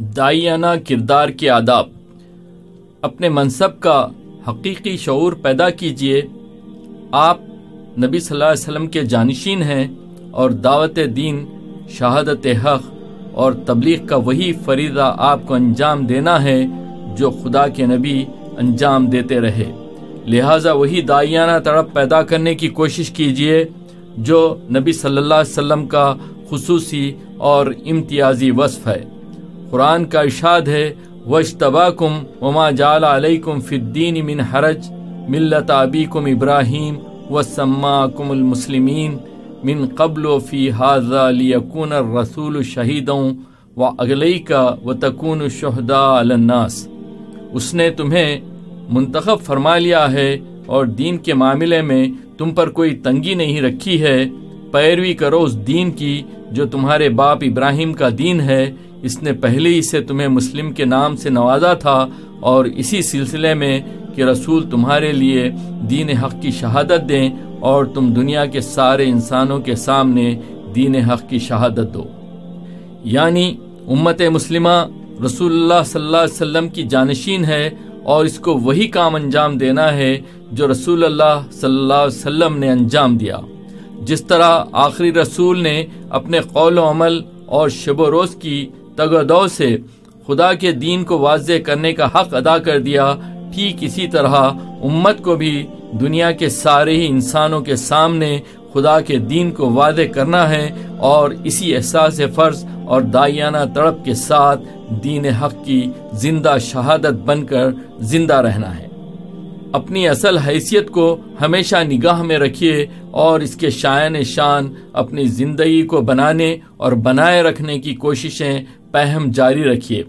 دائیانہ کردار کے آداب۔ اپنے منصب کا حقیقی شعور پیدا کیجیے آپ نبی صلی اللہ علیہ وسلم کے جانشین ہیں اور دعوت دین، شہادت حق اور تبلیغ کا وہی فریضہ آپ کو انجام دینا ہے جو خدا کے نبی انجام دیتے رہے۔ لہٰذا وہی دائیانہ تڑپ پیدا کرنے کی کوشش کیجیے جو نبی صلی اللہ علیہ وسلم کا خصوصی اور امتیازی وصف ہے۔ قرآن کا ارشاد ہے وشتبا کم وما جال علیہ فدین من حرج ملت ابی کم ابراہیم و المسلمین من قبل و فی حاضہ لیکون رسول شہیدوں و اگلئی کا و تکون شہدا الناس۔ اس نے تمہیں منتخب فرما لیا ہے اور دین کے معاملے میں تم پر کوئی تنگی نہیں رکھی ہے۔ پیروی کرو اس دین کی جو تمہارے باپ ابراہیم کا دین ہے۔ اس نے پہلے ہی سے تمہیں مسلم کے نام سے نوازا تھا اور اسی سلسلے میں کہ رسول تمہارے لیے دین حق کی شہادت دیں اور تم دنیا کے سارے انسانوں کے سامنے دین حق کی شہادت دو۔ یعنی امت مسلمہ رسول اللہ صلی اللہ علیہ وسلم کی جانشین ہے اور اس کو وہی کام انجام دینا ہے جو رسول اللہ صلی اللہ علیہ وسلم نے انجام دیا۔ جس طرح آخری رسول نے اپنے قول و عمل اور شب و روز کی تگدو سے خدا کے دین کو واضح کرنے کا حق ادا کر دیا، ٹھیک اسی طرح امت کو بھی دنیا کے سارے ہی انسانوں کے سامنے خدا کے دین کو واضح کرنا ہے اور اسی احساس فرض اور دائیانہ تڑپ کے ساتھ دین حق کی زندہ شہادت بن کر زندہ رہنا ہے۔ اپنی اصل حیثیت کو ہمیشہ نگاہ میں رکھیے اور اس کے شائن شان اپنی زندگی کو بنانے اور بنائے رکھنے کی کوششیں پہم جاری رکھیے۔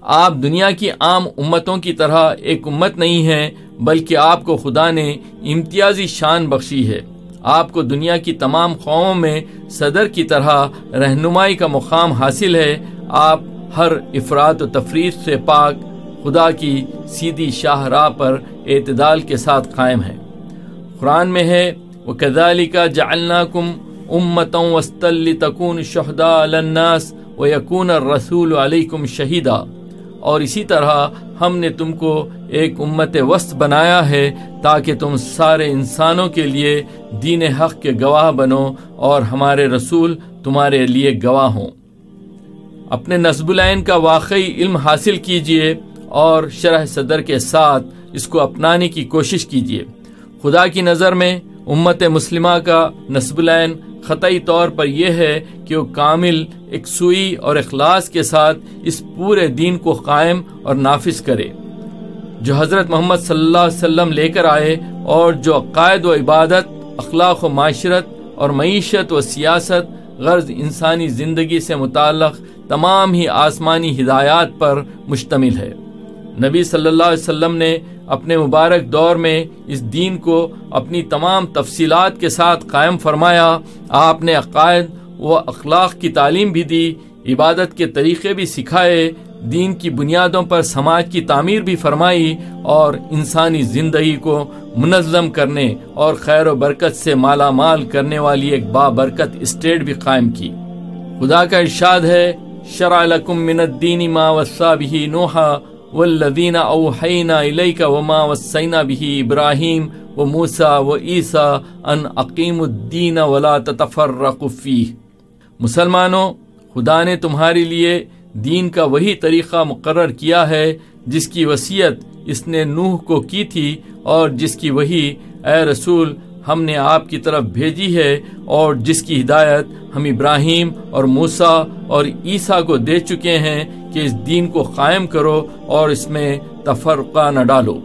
آپ دنیا کی عام امتوں کی طرح ایک امت نہیں ہیں، بلکہ آپ کو خدا نے امتیازی شان بخشی ہے۔ آپ کو دنیا کی تمام قوموں میں صدر کی طرح رہنمائی کا مقام حاصل ہے۔ آپ ہر افراد و تفریح سے پاک خدا کی سیدھی شاہ راہ پر اعتدال کے ساتھ قائم ہے۔ قرآن میں ہے وہ کدالی کا جالنا کم امتوں وسطل تکون شہدا الناس و یقون رسول علیکم شہیدہ اور اسی طرح ہم نے تم کو ایک امت وسط بنایا ہے تاکہ تم سارے انسانوں کے لیے دین حق کے گواہ بنو اور ہمارے رسول تمہارے لیے گواہ ہوں۔ اپنے نصب العین کا واقعی علم حاصل کیجیے اور شرح صدر کے ساتھ اس کو اپنانے کی کوشش کیجیے۔ خدا کی نظر میں امت مسلمہ کا نصب العین خطعی طور پر یہ ہے کہ وہ کامل سوئی اور اخلاص کے ساتھ اس پورے دین کو قائم اور نافذ کرے۔ جو حضرت محمد صلی اللہ علیہ وسلم لے کر آئے اور جو عقائد و عبادت، اخلاق و معاشرت اور معیشت و سیاست، غرض انسانی زندگی سے متعلق تمام ہی آسمانی ہدایات پر مشتمل ہے۔ نبی صلی اللہ علیہ وسلم نے اپنے مبارک دور میں اس دین کو اپنی تمام تفصیلات کے ساتھ قائم فرمایا۔ آپ نے عقائد و اخلاق کی تعلیم بھی دی، عبادت کے طریقے بھی سکھائے، دین کی بنیادوں پر سماج کی تعمیر بھی فرمائی اور انسانی زندگی کو منظم کرنے اور خیر و برکت سے مالا مال کرنے والی ایک بابرکت اسٹیٹ بھی قائم کی۔ خدا کا ارشاد ہے، شرع لکم من الدین ما وصا بھی نوحا والذین اوحینا الیک وما وصینا به ابراہیم و موسیٰ و عیسیٰ ان اقیم الدین ولا تتفرق فیہ۔ مسلمانوں، خدا نے تمہارے لیے دین کا وہی طریقہ مقرر کیا ہے جس کی وصیت اس نے نوح کو کی تھی اور جس کی وہی اے رسول ہم نے آپ کی طرف بھیجی ہے اور جس کی ہدایت ہم ابراہیم اور موسا اور عیسیٰ کو دے چکے ہیں کہ اس دین کو قائم کرو اور اس میں تفرقہ نہ ڈالو۔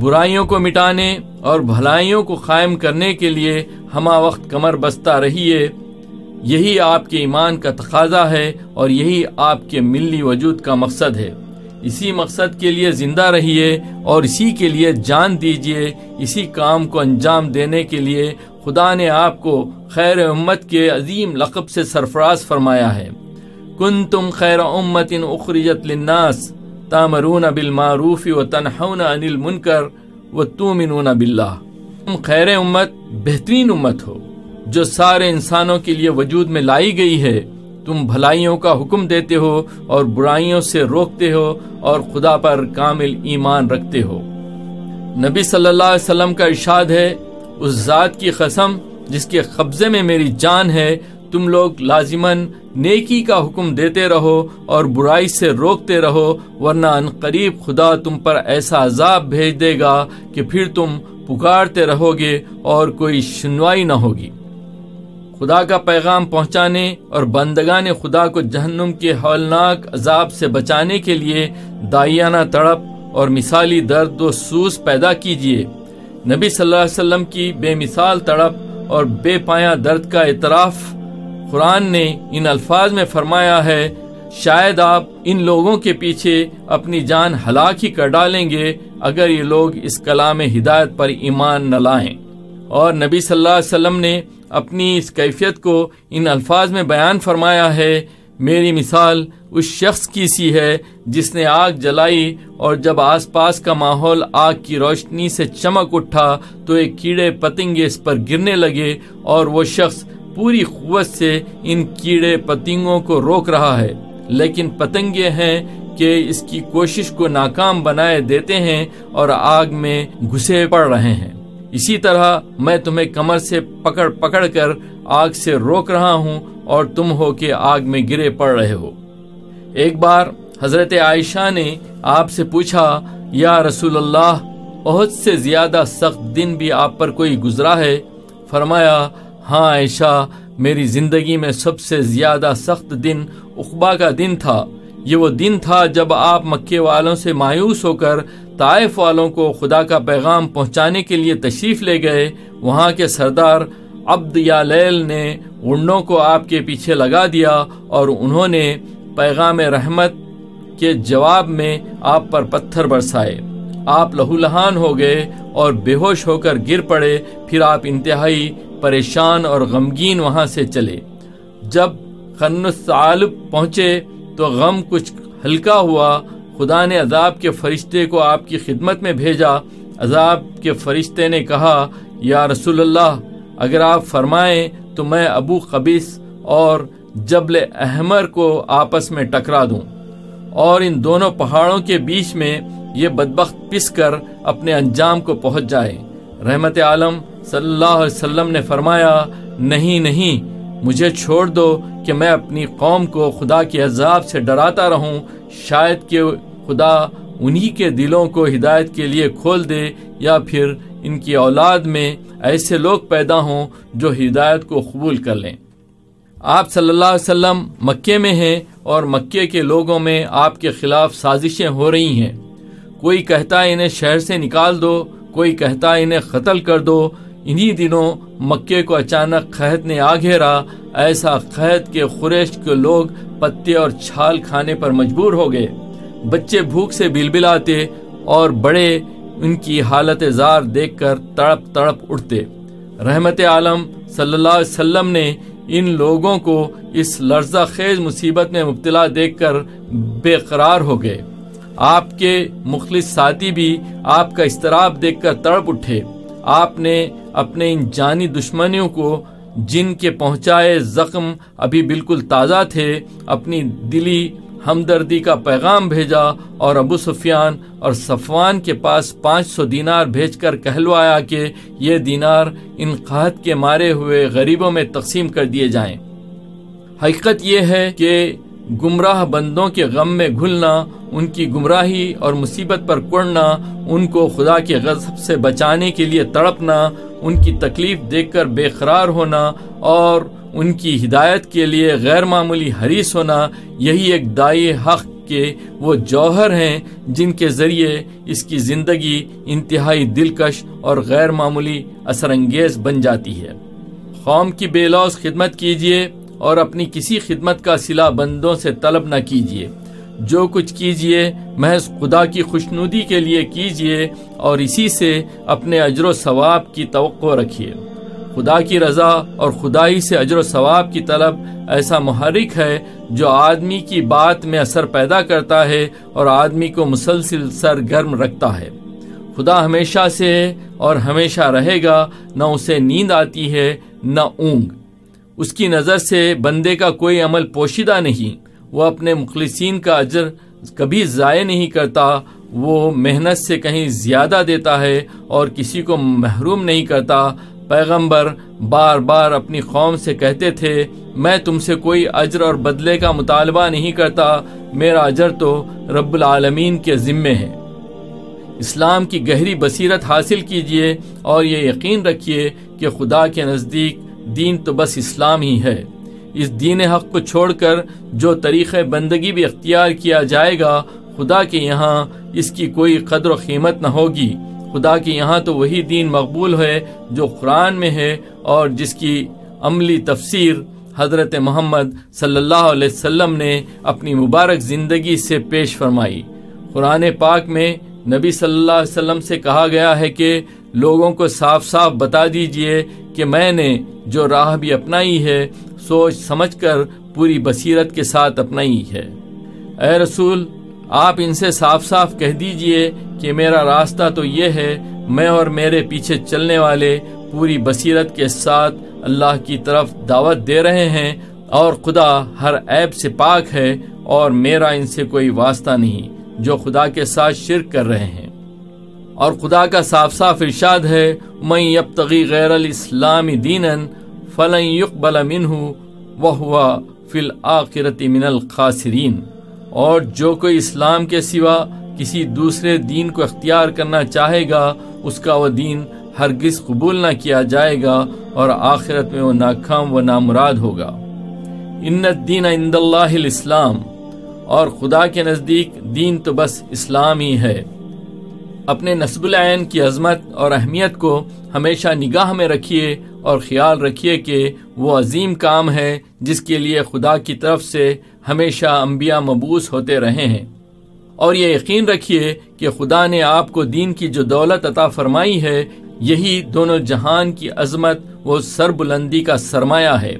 برائیوں کو مٹانے اور بھلائیوں کو قائم کرنے کے لیے ہما وقت کمر بستہ رہیے یہی آپ کے ایمان کا تقاضا ہے اور یہی آپ کے ملی وجود کا مقصد ہے۔ اسی مقصد کے لیے زندہ رہیے اور اسی کے لیے جان دیجیے اسی کام کو انجام دینے کے لیے خدا نے آپ کو خیر امت کے عظیم لقب سے سرفراز فرمایا ہے۔ کن تم خیر امت ان اخرجت لناس تامرون بالمعروف و تنہون انل منکر و تومنون باللہ تم خیر امت بہترین امت ہو، جو سارے انسانوں کے لیے وجود میں لائی گئی ہے۔ تم بھلائیوں کا حکم دیتے ہو اور برائیوں سے روکتے ہو اور خدا پر کامل ایمان رکھتے ہو۔ نبی صلی اللہ علیہ وسلم کا ارشاد ہے، اس ذات کی قسم جس کے قبضے میں میری جان ہے تم لوگ لازمن نیکی کا حکم دیتے رہو اور برائی سے روکتے رہو، ورنہ ان قریب خدا تم پر ایسا عذاب بھیج دے گا کہ پھر تم پکارتے رہو گے اور کوئی سنوائی نہ ہوگی۔ خدا کا پیغام پہنچانے اور بندگان خدا کو جہنم کے ہولناک عذاب سے بچانے کے لیے دائیانہ تڑپ اور مثالی درد و سوز پیدا کیجیے۔ نبی صلی اللہ علیہ وسلم کی بے مثال تڑپ اور بے پایا درد کا اعتراف قرآن نے ان الفاظ میں فرمایا ہے، شاید آپ ان لوگوں کے پیچھے اپنی جان ہلاک ہی کر ڈالیں گے اگر یہ لوگ اس کلام ہدایت پر ایمان نہ لائیں۔ اور نبی صلی اللہ علیہ وسلم نے اپنی اس کیفیت کو ان الفاظ میں بیان فرمایا ہے، میری مثال اس شخص کی سی ہے جس نے آگ جلائی اور جب آس پاس کا ماحول آگ کی روشنی سے چمک اٹھا تو ایک کیڑے پتنگے اس پر گرنے لگے اور وہ شخص پوری قوت سے ان کیڑے پتنگوں کو روک رہا ہے۔ لیکن پتنگے ہیں کہ اس کی کوشش کو ناکام بنائے دیتے ہیں اور آگ میں گھسے پڑ رہے ہیں۔ اسی طرح میں تمہیں کمر سے پکڑ پکڑ کر آگ سے روک رہا ہوں اور تم ہو کہ آگ میں گرے پڑ رہے ہو۔ ایک بار حضرت عائشہ نے آپ سے پوچھا، یا رسول اللہ بہت سے زیادہ سخت دن بھی آپ پر کوئی گزرا ہے؟ فرمایا ہاں عائشہ، میری زندگی میں سب سے زیادہ سخت دن اقبا کا دن تھا۔ یہ وہ دن تھا جب آپ مکے والوں سے مایوس ہو کر طائف والوں کو خدا کا پیغام پہنچانے کے لیے تشریف لے گئے۔ وہاں کے سردار عبد یا لیل نے اڑنوں کو آپ کے پیچھے لگا دیا اور انہوں نے پیغام رحمت کے جواب میں آپ پر پتھر برسائے۔ آپ لہو لہان ہو گئے اور بے ہوش ہو کر گر پڑے، پھر آپ انتہائی پریشان اور غمگین وہاں سے چلے۔ جب خنصالب پہنچے تو غم کچھ ہلکا ہوا۔ خدا نے عذاب کے فرشتے کو آپ کی خدمت میں بھیجا۔ عذاب کے فرشتے نے کہا، یا رسول اللہ، اگر آپ فرمائیں تو میں ابو قبیس اور جبل احمر کو آپس میں ٹکرا دوں۔ اور ان دونوں پہاڑوں کے بیچ میں یہ بدبخت پس کر اپنے انجام کو پہنچ جائے۔ رحمت عالم صلی اللہ علیہ وسلم نے فرمایا، نہیں نہیں، مجھے چھوڑ دو کہ میں اپنی قوم کو خدا کے عذاب سے ڈراتا رہوں۔ شاید کہ خدا انہی کے دلوں کو ہدایت کے لیے کھول دے یا پھر ان کی اولاد میں ایسے لوگ پیدا ہوں جو ہدایت کو قبول کر لیں۔ آپ صلی اللہ علیہ وسلم مکے میں ہیں اور مکے کے لوگوں میں آپ کے خلاف سازشیں ہو رہی ہیں۔ کوئی کہتا ہے انہیں شہر سے نکال دو، کوئی کہتا ہے انہیں قتل کر دو۔ انہی دنوں مکے کو اچانک قحط نے آ گھیرا۔ ایسا قحط کے خریش کے لوگ پتے اور چھال کھانے پر مجبور ہو گئے۔ بچے بھوک سے بل بلاتے اور بڑے ان کی حالت زار دیکھ کر تڑپ تڑپ اٹھتے۔ رحمت عالم صلی اللہ علیہ وسلم نے ان لوگوں کو اس لرزہ خیز مصیبت میں مبتلا دیکھ کر بے قرار ہو گئے۔ آپ کے مخلص ساتھی بھی آپ کا استراب دیکھ کر تڑپ اٹھے۔ آپ نے اپنے ان جانی دشمنیوں کو جن کے پہنچائے زخم ابھی بالکل تازہ تھے، اپنی دلی ہمدردی کا پیغام بھیجا اور ابو سفیان اور صفوان کے پاس پانچ سو دینار بھیج کر کہلوایا کہ یہ دینار ان قحط کے مارے ہوئے غریبوں میں تقسیم کر دیے جائیں۔ حقیقت یہ ہے کہ گمراہ بندوں کے غم میں گھلنا ان کی گمراہی اور مصیبت پر کڑنا ان کو خدا کے غضب سے بچانے کے لیے تڑپنا، ان کی تکلیف دیکھ کر بے قرار ہونا اور ان کی ہدایت کے لیے غیر معمولی حریص ہونا، یہی ایک دائی حق کے وہ جوہر ہیں جن کے ذریعے اس کی زندگی انتہائی دلکش اور غیر معمولی اثر انگیز بن جاتی ہے۔ قوم کی بے لوز خدمت کیجیے اور اپنی کسی خدمت کا سلا بندوں سے طلب نہ کیجیے جو کچھ کیجیے محض خدا کی خوشنودی کے لیے کیجیے اور اسی سے اپنے اجر و ثواب کی توقع رکھیے خدا کی رضا اور خدائی سے اجر و ثواب کی طلب ایسا محرک ہے جو آدمی کی بات میں اثر پیدا کرتا ہے اور آدمی کو مسلسل سرگرم رکھتا ہے۔ خدا ہمیشہ سے اور ہمیشہ رہے گا، نہ اسے نیند آتی ہے، نہ اونگ۔ اس کی نظر سے بندے کا کوئی عمل پوشیدہ نہیں۔ وہ اپنے مخلصین کا اجر کبھی ضائع نہیں کرتا، وہ محنت سے کہیں زیادہ دیتا ہے اور کسی کو محروم نہیں کرتا۔ پیغمبر بار بار اپنی قوم سے کہتے تھے، میں تم سے کوئی اجر اور بدلے کا مطالبہ نہیں کرتا، میرا اجر تو رب العالمین کے ذمے ہے۔ اسلام کی گہری بصیرت حاصل کیجیے اور یہ یقین رکھیے کہ خدا کے نزدیک دین تو بس اسلام ہی ہے۔ اس دین حق کو چھوڑ کر جو طریقہ بندگی بھی اختیار کیا جائے گا، خدا کے یہاں اس کی کوئی قدر و قیمت نہ ہوگی۔ خدا کے یہاں تو وہی دین مقبول ہے جو قرآن میں ہے اور جس کی عملی تفسیر حضرت محمد صلی اللہ علیہ وسلم نے اپنی مبارک زندگی سے پیش فرمائی۔ قرآن پاک میں نبی صلی اللہ علیہ وسلم سے کہا گیا ہے کہ لوگوں کو صاف صاف بتا دیجیے کہ میں نے جو راہ بھی اپنائی ہے سوچ سمجھ کر پوری بصیرت کے ساتھ اپنائی ہے۔ اے رسول، آپ ان سے صاف صاف کہہ دیجیے کہ میرا راستہ تو یہ ہے، میں اور میرے پیچھے چلنے والے پوری بصیرت کے ساتھ اللہ کی طرف دعوت دے رہے ہیں اور خدا ہر عیب سے پاک ہے اور میرا ان سے کوئی واسطہ نہیں جو خدا کے ساتھ شرک کر رہے ہیں۔ اور خدا کا صاف صاف ارشاد ہے میں اب تغی غیر الاسلام دین فلن يقبل منہ وہ فل آخرت من الخاسرین اور جو کوئی اسلام کے سوا کسی دوسرے دین کو اختیار کرنا چاہے گا، اس کا وہ دین ہرگز قبول نہ کیا جائے گا اور آخرت میں وہ ناکام و نامراد ہوگا۔ ان الدین عند اللہ الاسلام اور خدا کے نزدیک دین تو بس اسلام ہی ہے۔ اپنے نصب العین کی عظمت اور اہمیت کو ہمیشہ نگاہ میں رکھیے اور خیال رکھیے کہ وہ عظیم کام ہے جس کے لیے خدا کی طرف سے ہمیشہ انبیاء مبوس ہوتے رہے ہیں۔ اور یہ یقین رکھیے کہ خدا نے آپ کو دین کی جو دولت عطا فرمائی ہے، یہی دونوں جہان کی عظمت و سر بلندی کا سرمایہ ہے۔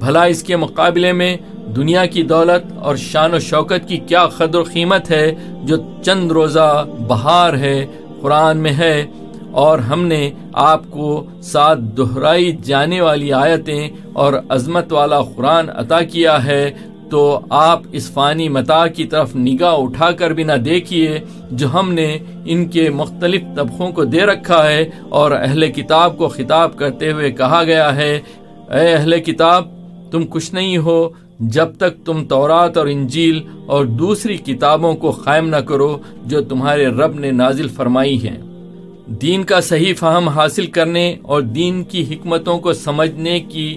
بھلا اس کے مقابلے میں دنیا کی دولت اور شان و شوکت کی کیا قدر و قیمت ہے جو چند روزہ بہار ہے، قرآن میں ہے۔ اور ہم نے آپ کو ساتھ دہرائی جانے والی آیتیں اور عظمت والا قرآن عطا کیا ہے، تو آپ اس فانی متا کی طرف نگاہ اٹھا کر بھی نہ دیکھیے جو ہم نے ان کے مختلف طبقوں کو دے رکھا ہے اور اہل کتاب کو خطاب کرتے ہوئے کہا گیا ہے۔ اے اہل کتاب تم کچھ نہیں ہو جب تک تم تورات اور انجیل اور دوسری کتابوں کو قائم نہ کرو جو تمہارے رب نے نازل فرمائی ہیں۔ دین کا صحیح فہم حاصل کرنے اور دین کی حکمتوں کو سمجھنے کی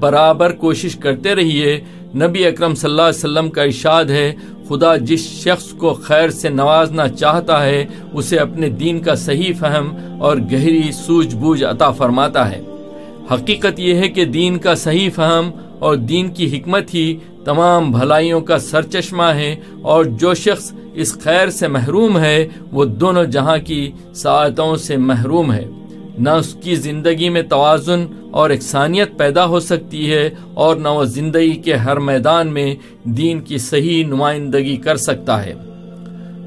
برابر کوشش کرتے رہیے۔ نبی اکرم صلی اللہ علیہ وسلم کا ارشاد ہے، خدا جس شخص کو خیر سے نوازنا چاہتا ہے، اسے اپنے دین کا صحیح فہم اور گہری سوجھ بوجھ عطا فرماتا ہے۔ حقیقت یہ ہے کہ دین کا صحیح فہم اور دین کی حکمت ہی تمام بھلائیوں کا سر چشمہ ہے اور جو شخص اس خیر سے محروم ہے، وہ دونوں جہاں کی ساعتوں سے محروم ہے۔ نہ اس کی زندگی میں توازن اور اکسانیت پیدا ہو سکتی ہے اور نہ وہ زندگی کے ہر میدان میں دین کی صحیح نمائندگی کر سکتا ہے۔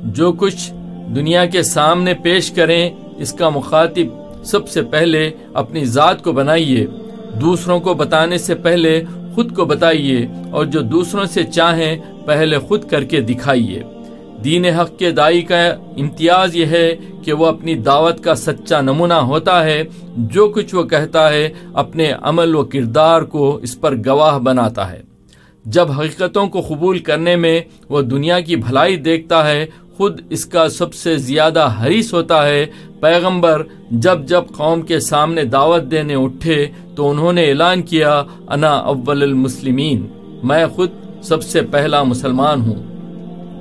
جو کچھ دنیا کے سامنے پیش کریں، اس کا مخاطب سب سے پہلے اپنی ذات کو بنائیے۔ دوسروں کو بتانے سے پہلے خود کو بتائیے اور جو دوسروں سے چاہیں پہلے خود کر کے دکھائیے۔ دین حق کے دائی کا امتیاز یہ ہے کہ وہ اپنی دعوت کا سچا نمونہ ہوتا ہے۔ جو کچھ وہ کہتا ہے اپنے عمل و کردار کو اس پر گواہ بناتا ہے۔ جب حقیقتوں کو قبول کرنے میں وہ دنیا کی بھلائی دیکھتا ہے خود اس کا سب سے زیادہ حریص ہوتا ہے۔ پیغمبر جب جب قوم کے سامنے دعوت دینے اٹھے تو انہوں نے اعلان کیا، انا اول المسلمین، میں خود سب سے پہلا مسلمان ہوں۔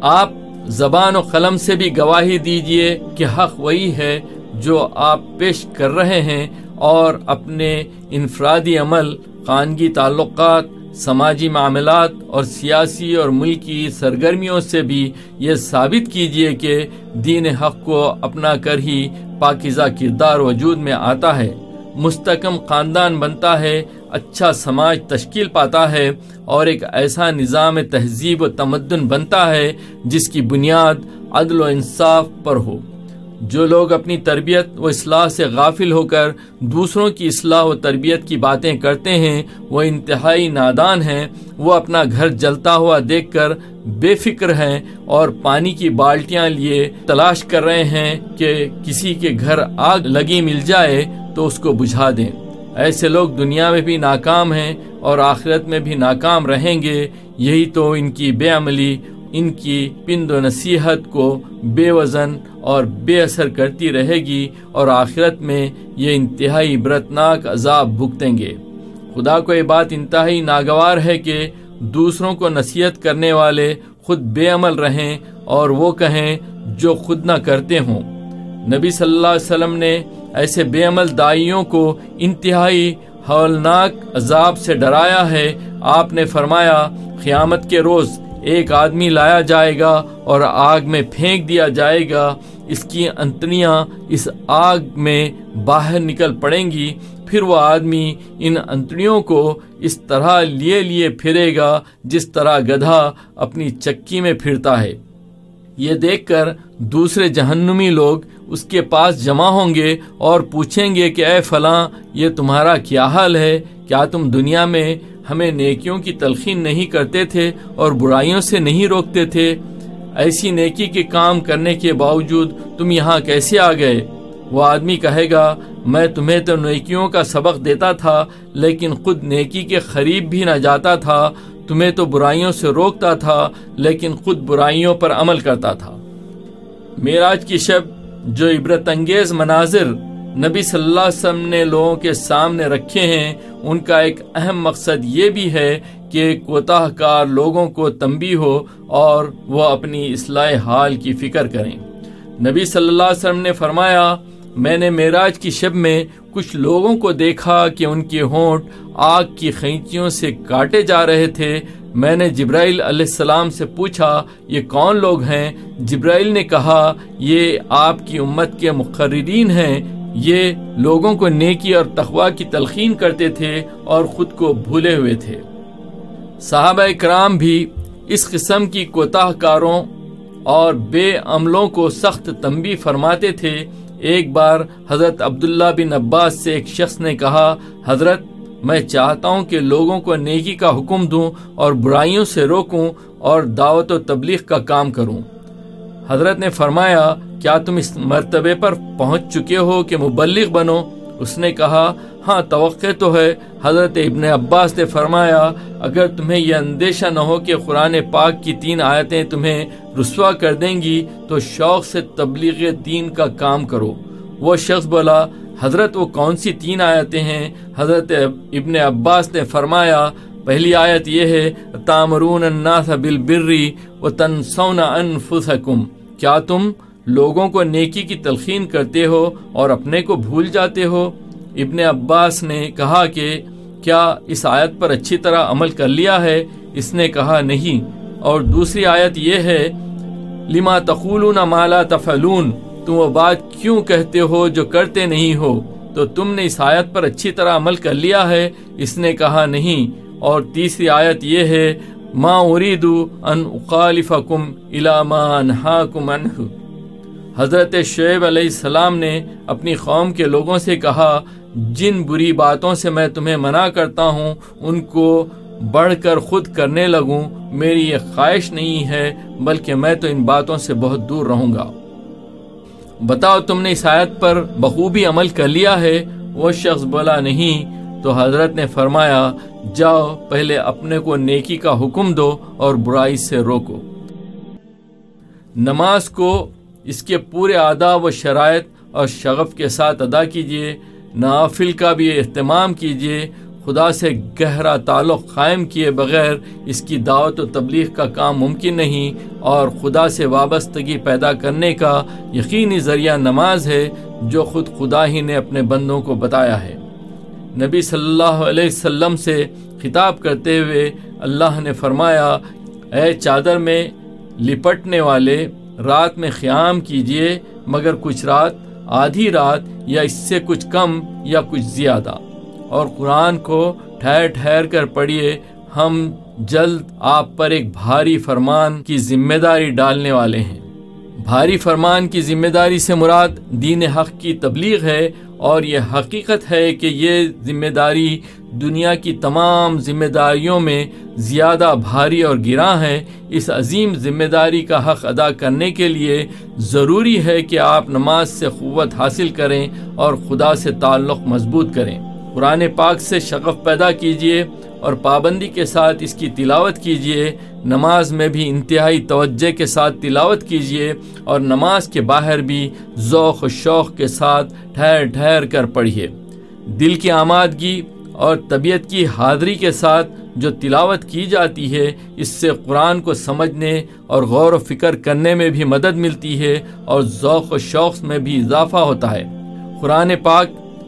آپ زبان و قلم سے بھی گواہی دیجیے کہ حق وہی ہے جو آپ پیش کر رہے ہیں اور اپنے انفرادی عمل، خانگی تعلقات سماجی معاملات اور سیاسی اور ملکی سرگرمیوں سے بھی یہ ثابت کیجیے کہ دین حق کو اپنا کر ہی پاکیزہ کردار وجود میں آتا ہے۔ مستقم خاندان بنتا ہے اچھا سماج تشکیل پاتا ہے اور ایک ایسا نظام تہذیب و تمدن بنتا ہے جس کی بنیاد عدل و انصاف پر ہو۔ جو لوگ اپنی تربیت و اصلاح سے غافل ہو کر دوسروں کی اصلاح و تربیت کی باتیں کرتے ہیں، وہ انتہائی نادان ہیں۔ وہ اپنا گھر جلتا ہوا دیکھ کر بے فکر ہیں اور پانی کی بالٹیاں لیے تلاش کر رہے ہیں کہ کسی کے گھر آگ لگی مل جائے تو اس کو بجھا دیں۔ ایسے لوگ دنیا میں بھی ناکام ہیں اور آخرت میں بھی ناکام رہیں گے۔ یہی تو ان کی بے عملی ان کی پند و نصیحت کو بے وزن اور بے اثر کرتی رہے گی اور آخرت میں یہ انتہائی برتناک عذاب بھگتیں گے۔ خدا کو یہ بات انتہائی ناگوار ہے کہ دوسروں کو نصیحت کرنے والے خود بے عمل رہیں اور وہ کہیں جو خود نہ کرتے ہوں۔ نبی صلی اللہ علیہ وسلم نے ایسے بے عمل دائیوں کو انتہائی ہولناک عذاب سے ڈرایا ہے۔ آپ نے فرمایا، قیامت کے روز ایک آدمی لایا جائے گا اور آگ میں پھینک دیا جائے گا، اس کی انتنیاں اس آگ میں باہر نکل پڑیں گی، پھر وہ آدمی ان انتڑیوں کو اس طرح لیے لیے پھرے گا، جس طرح گدھا اپنی چکی میں پھرتا ہے۔ یہ دیکھ کر دوسرے جہنمی لوگ اس کے پاس جمع ہوں گے اور پوچھیں گے کہ اے فلاں، یہ تمہارا کیا حال ہے؟ کیا تم دنیا میں ہمیں نیکیوں کی تلخین نہیں کرتے تھے اور برائیوں سے نہیں روکتے تھے؟ ایسی نیکی کے کام کرنے کے باوجود تم یہاں کیسے آ گئے؟ وہ آدمی کہے گا، میں تمہیں تو نیکیوں کا سبق دیتا تھا، لیکن خود نیکی کے قریب بھی نہ جاتا تھا تمہیں تو برائیوں سے روکتا تھا، لیکن خود برائیوں پر عمل کرتا تھا۔ میراج کی شب جو عبرت انگیز مناظر نبی صلی اللہ علیہ وسلم نے لوگوں کے سامنے رکھے ہیں، ان کا ایک اہم مقصد یہ بھی ہے کہ کوتاہ کار لوگوں کو تنبی ہو اور وہ اپنی اصلاح حال کی فکر کریں۔ نبی صلی اللہ علیہ وسلم نے فرمایا میں نے معراج کی شب میں کچھ لوگوں کو دیکھا کہ ان کے ہونٹ آگ کی خینچیوں سے کاٹے جا رہے تھے۔ میں نے جبرائیل علیہ السلام سے پوچھا، یہ کون لوگ ہیں؟ جبرائیل نے کہا، یہ آپ کی امت کے مقررین ہیں۔ یہ لوگوں کو نیکی اور تخوا کی تلخین کرتے تھے اور خود کو بھولے ہوئے تھے۔ صحابہ کرام بھی اس قسم کی کوتاہ کاروں اور بے عملوں کو سخت تنبی فرماتے تھے ایک بار حضرت عبداللہ بن عباس سے ایک شخص نے کہا، حضرت، میں چاہتا ہوں کہ لوگوں کو نیکی کا حکم دوں اور برائیوں سے روکوں اور دعوت و تبلیغ کا کام کروں۔ حضرت نے فرمایا، کیا تم اس مرتبے پر پہنچ چکے ہو کہ مبلغ بنو؟ اس نے کہا ہاں توقع تو ہے۔ حضرت ابن عباس نے فرمایا، اگر تمہیں یہ اندیشہ نہ ہو کہ قرآن پاک کی تین آیتیں تمہیں رسوا کر دیں گی، تو شوق سے تبلیغ دین کا کام کرو۔ وہ شخص بولا، حضرت، وہ کون سی تین آیتیں ہیں؟ حضرت ابن عباس نے فرمایا، پہلی آیت یہ ہے، تامرون الناس بالبری و تنسون انفسکم کیا تم لوگوں کو نیکی کی تلخین کرتے ہو اور اپنے کو بھول جاتے ہو؟ ابن عباس نے کہا کہ کیا اس آیت پر اچھی طرح عمل کر لیا ہے؟ اس نے کہا نہیں۔ اور دوسری آیت یہ ہے، لما تقولون مالا تفلون تم وہ بات کیوں کہتے ہو جو کرتے نہیں ہو؟ تو تم نے اس آیت پر اچھی طرح عمل کر لیا ہے، اس نے کہا نہیں۔ اور تیسری آیت یہ ہے، ما اریدو ان اقالفکم الى ما انہاکم عنہ۔ حضرت شعیب علیہ السلام نے اپنی قوم کے لوگوں سے کہا، جن بری باتوں سے میں تمہیں منع کرتا ہوں، ان کو بڑھ کر خود کرنے لگوں، میری یہ خواہش نہیں ہے، بلکہ میں تو ان باتوں سے بہت دور رہوں گا۔ بتاؤ، تم نے اس آیت پر بخوبی عمل کر لیا ہے؟ وہ شخص بولا نہیں۔ تو حضرت نے فرمایا، جاؤ، پہلے اپنے کو نیکی کا حکم دو اور برائی سے روکو۔ نماز کو اس کے پورے آداب و شرائط اور شغف کے ساتھ ادا کیجیے نافل کا بھی اہتمام کیجیے خدا سے گہرا تعلق قائم کیے بغیر اس کی دعوت و تبلیغ کا کام ممکن نہیں اور خدا سے وابستگی پیدا کرنے کا یقینی ذریعہ نماز ہے جو خود خدا ہی نے اپنے بندوں کو بتایا ہے۔ نبی صلی اللہ علیہ وسلم سے خطاب کرتے ہوئے اللہ نے فرمایا، اے چادر میں لپٹنے والے رات میں قیام کیجیے مگر کچھ رات، آدھی رات یا اس سے کچھ کم یا کچھ زیادہ۔ اور قرآن کو ٹھہر ٹھہر کر پڑھیے ہم جلد آپ پر ایک بھاری فرمان کی ذمہ داری ڈالنے والے ہیں۔ بھاری فرمان کی ذمہ داری سے مراد دین حق کی تبلیغ ہے اور یہ حقیقت ہے کہ یہ ذمہ داری دنیا کی تمام ذمہ داریوں میں زیادہ بھاری اور گراں ہے۔ اس عظیم ذمہ داری کا حق ادا کرنے کے لیے ضروری ہے کہ آپ نماز سے قوت حاصل کریں اور خدا سے تعلق مضبوط کریں۔ قرآن پاک سے شغف پیدا کیجیے اور پابندی کے ساتھ اس کی تلاوت کیجیے نماز میں بھی انتہائی توجہ کے ساتھ تلاوت کیجیے اور نماز کے باہر بھی ذوق و شوق کے ساتھ ٹھہر ٹھہر کر پڑھیے دل کی آمادگی اور طبیعت کی حاضری کے ساتھ جو تلاوت کی جاتی ہے، اس سے قرآن کو سمجھنے اور غور و فکر کرنے میں بھی مدد ملتی ہے اور ذوق و شوق میں بھی اضافہ ہوتا ہے۔ قرآن پاک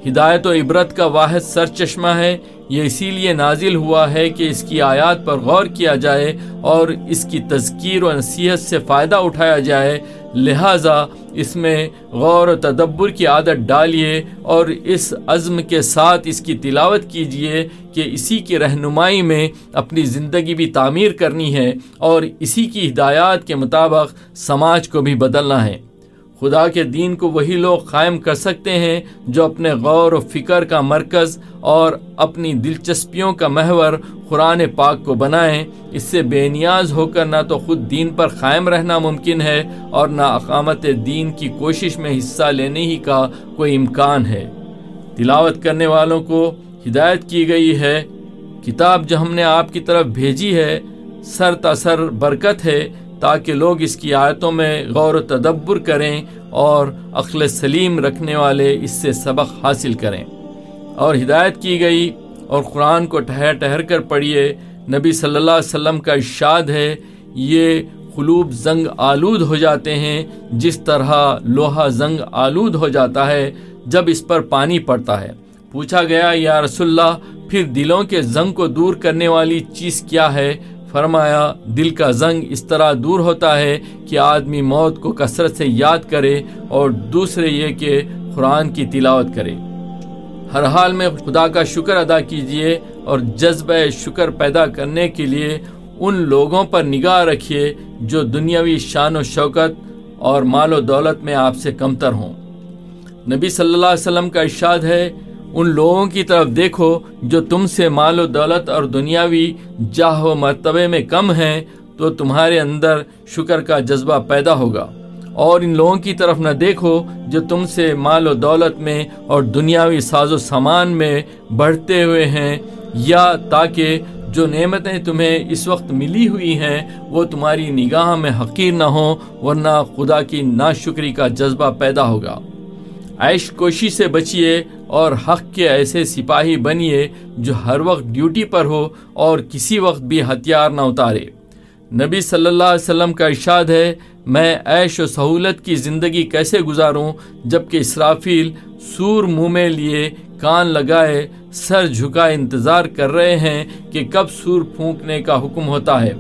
ہدایت و عبرت کا واحد سر چشمہ ہے۔ یہ اسی لیے نازل ہوا ہے کہ اس کی آیات پر غور کیا جائے اور اس کی تذکیر و نصیحت سے فائدہ اٹھایا جائے۔ لہٰذا اس میں غور و تدبر کی عادت ڈالیے اور اس عزم کے ساتھ اس کی تلاوت کیجیے کہ اسی کی رہنمائی میں اپنی زندگی بھی تعمیر کرنی ہے اور اسی کی ہدایات کے مطابق سماج کو بھی بدلنا ہے۔ خدا کے دین کو وہی لوگ قائم کر سکتے ہیں جو اپنے غور و فکر کا مرکز اور اپنی دلچسپیوں کا محور قرآن پاک کو بنائیں۔ اس سے بے نیاز ہو کر نہ تو خود دین پر قائم رہنا ممکن ہے اور نہ اقامت دین کی کوشش میں حصہ لینے ہی کا کوئی امکان ہے۔ تلاوت کرنے والوں کو ہدایت کی گئی ہے۔ کتاب جو ہم نے آپ کی طرف بھیجی ہے، سر تاثر برکت ہے۔ تاکہ لوگ اس کی آیتوں میں غور و تدبر کریں اور عقل سلیم رکھنے والے اس سے سبق حاصل کریں۔ اور ہدایت کی گئی اور قرآن کو ٹھہر ٹھہر کر پڑھیے۔ نبی صلی اللہ علیہ وسلم کا ارشاد ہے، یہ قلوب زنگ آلود ہو جاتے ہیں، جس طرح لوہا زنگ آلود ہو جاتا ہے جب اس پر پانی پڑتا ہے۔ پوچھا گیا، یا رسول اللہ، پھر دلوں کے زنگ کو دور کرنے والی چیز کیا ہے؟ فرمایا، دل کا زنگ اس طرح دور ہوتا ہے کہ آدمی موت کو کثرت سے یاد کرے اور دوسرے یہ کہ قرآن کی تلاوت کرے۔ ہر حال میں خدا کا شکر ادا کیجیے اور جذبہ شکر پیدا کرنے کے لیے ان لوگوں پر نگاہ رکھیے جو دنیاوی شان و شوکت اور مال و دولت میں آپ سے کمتر ہوں۔ نبی صلی اللہ علیہ وسلم کا ارشاد ہے ان لوگوں کی طرف دیکھو جو تم سے مال و دولت اور دنیاوی جاہ و مرتبے میں کم ہیں، تو تمہارے اندر شکر کا جذبہ پیدا ہوگا۔ اور ان لوگوں کی طرف نہ دیکھو جو تم سے مال و دولت میں اور دنیاوی ساز و سامان میں بڑھتے ہوئے ہیں، یا تاکہ جو نعمتیں تمہیں اس وقت ملی ہوئی ہیں، وہ تمہاری نگاہ میں حقیر نہ ہوں، ورنہ خدا کی ناشکری کا جذبہ پیدا ہوگا۔ عیش کوشی سے بچیے اور حق کے ایسے سپاہی بنیے جو ہر وقت ڈیوٹی پر ہو اور کسی وقت بھی ہتھیار نہ اتارے۔ نبی صلی اللہ علیہ وسلم کا ارشاد ہے، میں عیش و سہولت کی زندگی کیسے گزاروں جبکہ اسرافیل سور منہ میں لیے کان لگائے، سر جھکا انتظار کر رہے ہیں کہ کب سور پھونکنے کا حکم ہوتا ہے۔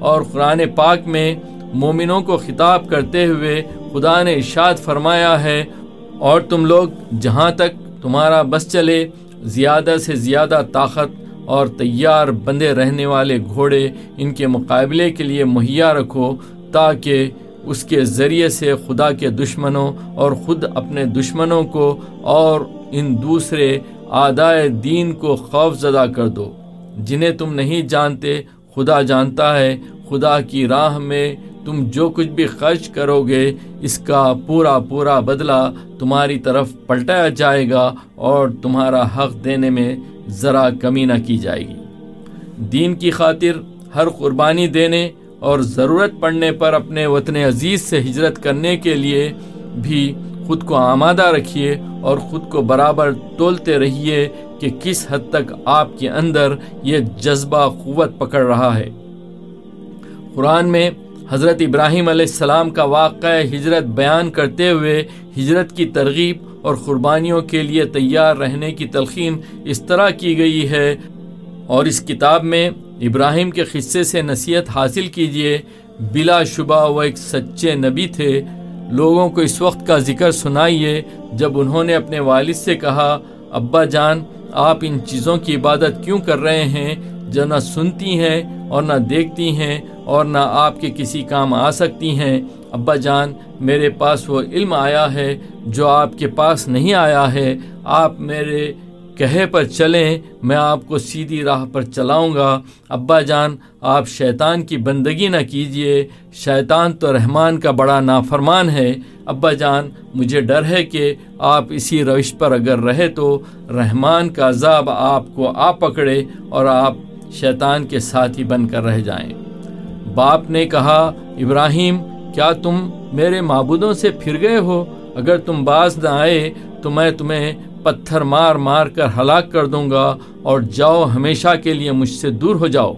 اور قرآن پاک میں مومنوں کو خطاب کرتے ہوئے خدا نے ارشاد فرمایا ہے، اور تم لوگ جہاں تک تمہارا بس چلے، زیادہ سے زیادہ طاقت اور تیار بندے رہنے والے گھوڑے ان کے مقابلے کے لیے مہیا رکھو تاکہ اس کے ذریعے سے خدا کے دشمنوں اور خود اپنے دشمنوں کو اور ان دوسرے آدائے دین کو خوف زدہ کر دو۔ جنہیں تم نہیں جانتے، خدا جانتا ہے، خدا کی راہ میں تم جو کچھ بھی خرچ کرو گے اس کا پورا پورا بدلہ تمہاری طرف پلٹایا جائے گا اور تمہارا حق دینے میں ذرا کمی نہ کی جائے گی۔ دین کی خاطر ہر قربانی دینے اور ضرورت پڑنے پر اپنے وطن عزیز سے ہجرت کرنے کے لیے بھی خود کو آمادہ رکھیے اور خود کو برابر تولتے رہیے کہ کس حد تک آپ کے اندر یہ جذبہ قوت پکڑ رہا ہے۔ قرآن میں حضرت ابراہیم علیہ السلام کا واقعہ ہجرت بیان کرتے ہوئے ہجرت کی ترغیب اور قربانیوں کے لیے تیار رہنے کی تلقین اس طرح کی گئی ہے۔ اور اس کتاب میں ابراہیم کے قصے سے نصیحت حاصل کیجیے بلا شبہ وہ ایک سچے نبی تھے۔ لوگوں کو اس وقت کا ذکر سنائیے جب انہوں نے اپنے والد سے کہا، ابا جان، آپ ان چیزوں کی عبادت کیوں کر رہے ہیں؟ جو نہ سنتی ہیں اور نہ دیکھتی ہیں۔ اور نہ آپ کے کسی کام آ سکتی ہیں۔ ابا جان، میرے پاس وہ علم آیا ہے جو آپ کے پاس نہیں آیا ہے۔ آپ میرے کہے پر چلیں، میں آپ کو سیدھی راہ پر چلاؤں گا۔ ابا جان، آپ شیطان کی بندگی نہ کیجیے شیطان تو رحمان کا بڑا نافرمان ہے۔ ابا جان، مجھے ڈر ہے کہ آپ اسی روش پر اگر رہے تو رحمان کا عذاب آپ کو آ پکڑے اور آپ شیطان کے ساتھی بن کر رہ جائیں۔ باپ نے کہا، ابراہیم، کیا تم میرے معبودوں سے پھر گئے ہو؟ اگر تم باز نہ آئے تو میں تمہیں پتھر مار مار کر ہلاک کر دوں گا اور جاؤ ہمیشہ کے لیے مجھ سے دور ہو جاؤ.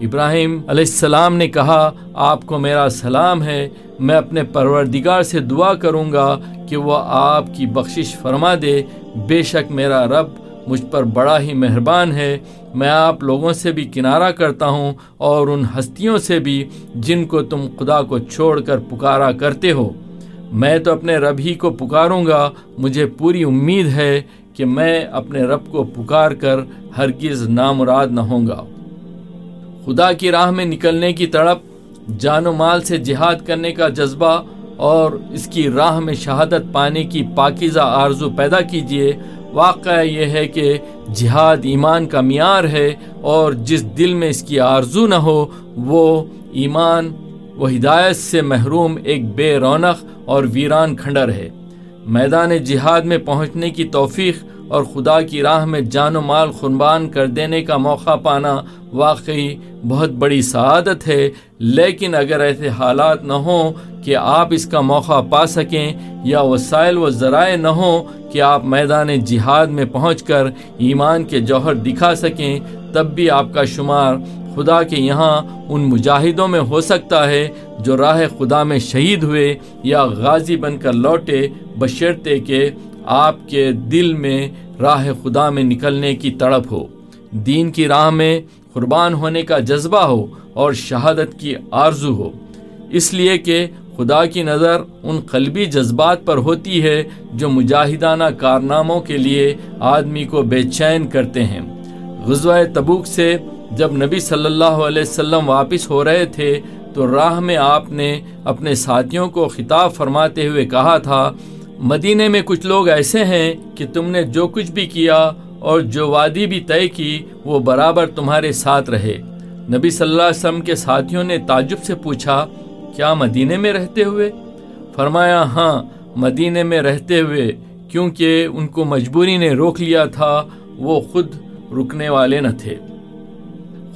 ابراہیم علیہ السلام نے کہا، آپ کو میرا سلام ہے، میں اپنے پروردگار سے دعا کروں گا کہ وہ آپ کی بخشش فرما دے۔ بے شک میرا رب مجھ پر بڑا ہی مہربان ہے۔ میں آپ لوگوں سے بھی کنارہ کرتا ہوں اور ان ہستیوں سے بھی جن کو تم خدا کو چھوڑ کر پکارا کرتے ہو۔ میں تو اپنے رب ہی کو پکاروں گا۔ مجھے پوری امید ہے کہ میں اپنے رب کو پکار کر ہرگز نامراد نہ ہوں گا۔ خدا کی راہ میں نکلنے کی تڑپ، جان و مال سے جہاد کرنے کا جذبہ اور اس کی راہ میں شہادت پانے کی پاکیزہ آرزو پیدا کیجیے۔ واقعہ یہ ہے کہ جہاد ایمان کا معیار ہے اور جس دل میں اس کی آرزو نہ ہو، وہ ایمان، وہ ہدایت سے محروم ایک بے رونق اور ویران کھنڈر ہے۔ میدان جہاد میں پہنچنے کی توفیق اور خدا کی راہ میں جان و مال قربان کر دینے کا موقع پانا واقعی بہت بڑی سعادت ہے۔ لیکن اگر ایسے حالات نہ ہوں کہ آپ اس کا موقع پا سکیں یا وسائل و ذرائع نہ ہوں کہ آپ میدان جہاد میں پہنچ کر ایمان کے جوہر دکھا سکیں، تب بھی آپ کا شمار خدا کے یہاں ان مجاہدوں میں ہو سکتا ہے جو راہ خدا میں شہید ہوئے یا غازی بن کر لوٹے، بشرتے کہ آپ کے دل میں راہ خدا میں نکلنے کی تڑپ ہو۔ دین کی راہ میں قربان ہونے کا جذبہ ہو اور شہادت کی آرزو ہو۔ اس لیے کہ خدا کی نظر ان قلبی جذبات پر ہوتی ہے جو مجاہدانہ کارناموں کے لیے آدمی کو بے چین کرتے ہیں۔ غزوہ تبوک سے جب نبی صلی اللہ علیہ وسلم واپس ہو رہے تھے تو راہ میں آپ نے اپنے ساتھیوں کو خطاب فرماتے ہوئے کہا تھا مدینے میں کچھ لوگ ایسے ہیں کہ تم نے جو کچھ بھی کیا اور جو وادی بھی طے کی، وہ برابر تمہارے ساتھ رہے۔ نبی صلی اللہ علیہ وسلم کے ساتھیوں نے تعجب سے پوچھا، کیا مدینے میں رہتے ہوئے؟ فرمایا ہاں مدینے میں رہتے ہوئے، کیونکہ ان کو مجبوری نے روک لیا تھا، وہ خود رکنے والے نہ تھے۔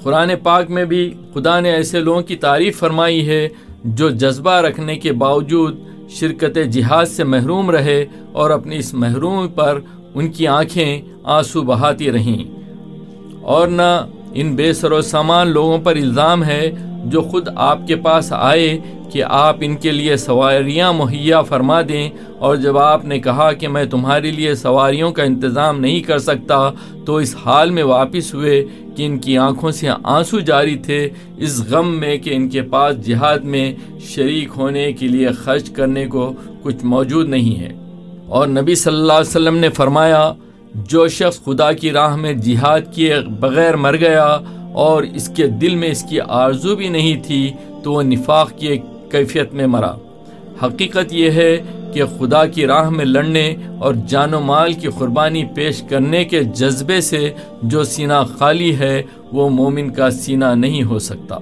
قرآن پاک میں بھی خدا نے ایسے لوگوں کی تعریف فرمائی ہے جو جذبہ رکھنے کے باوجود شرکت جہاد سے محروم رہے اور اپنی اس محروم پر ان کی آنکھیں آنسو بہاتی رہیں۔ اور نہ ان بے سر و سامان لوگوں پر الزام ہے جو خود آپ کے پاس آئے کہ آپ ان کے لیے سواریاں مہیا فرما دیں، اور جب آپ نے کہا کہ میں تمہارے لیے سواریوں کا انتظام نہیں کر سکتا، تو اس حال میں واپس ہوئے کہ ان کی آنکھوں سے آنسو جاری تھے، اس غم میں کہ ان کے پاس جہاد میں شریک ہونے کے لیے خرچ کرنے کو کچھ موجود نہیں ہے۔ اور نبی صلی اللہ علیہ وسلم نے فرمایا، جو شخص خدا کی راہ میں جہاد کیے بغیر مر گیا اور اس کے دل میں اس کی آرزو بھی نہیں تھی تو وہ نفاق کی ایک کیفیت میں مرا۔ حقیقت یہ ہے کہ خدا کی راہ میں لڑنے اور جان و مال کی قربانی پیش کرنے کے جذبے سے جو سینہ خالی ہے، وہ مومن کا سینہ نہیں ہو سکتا۔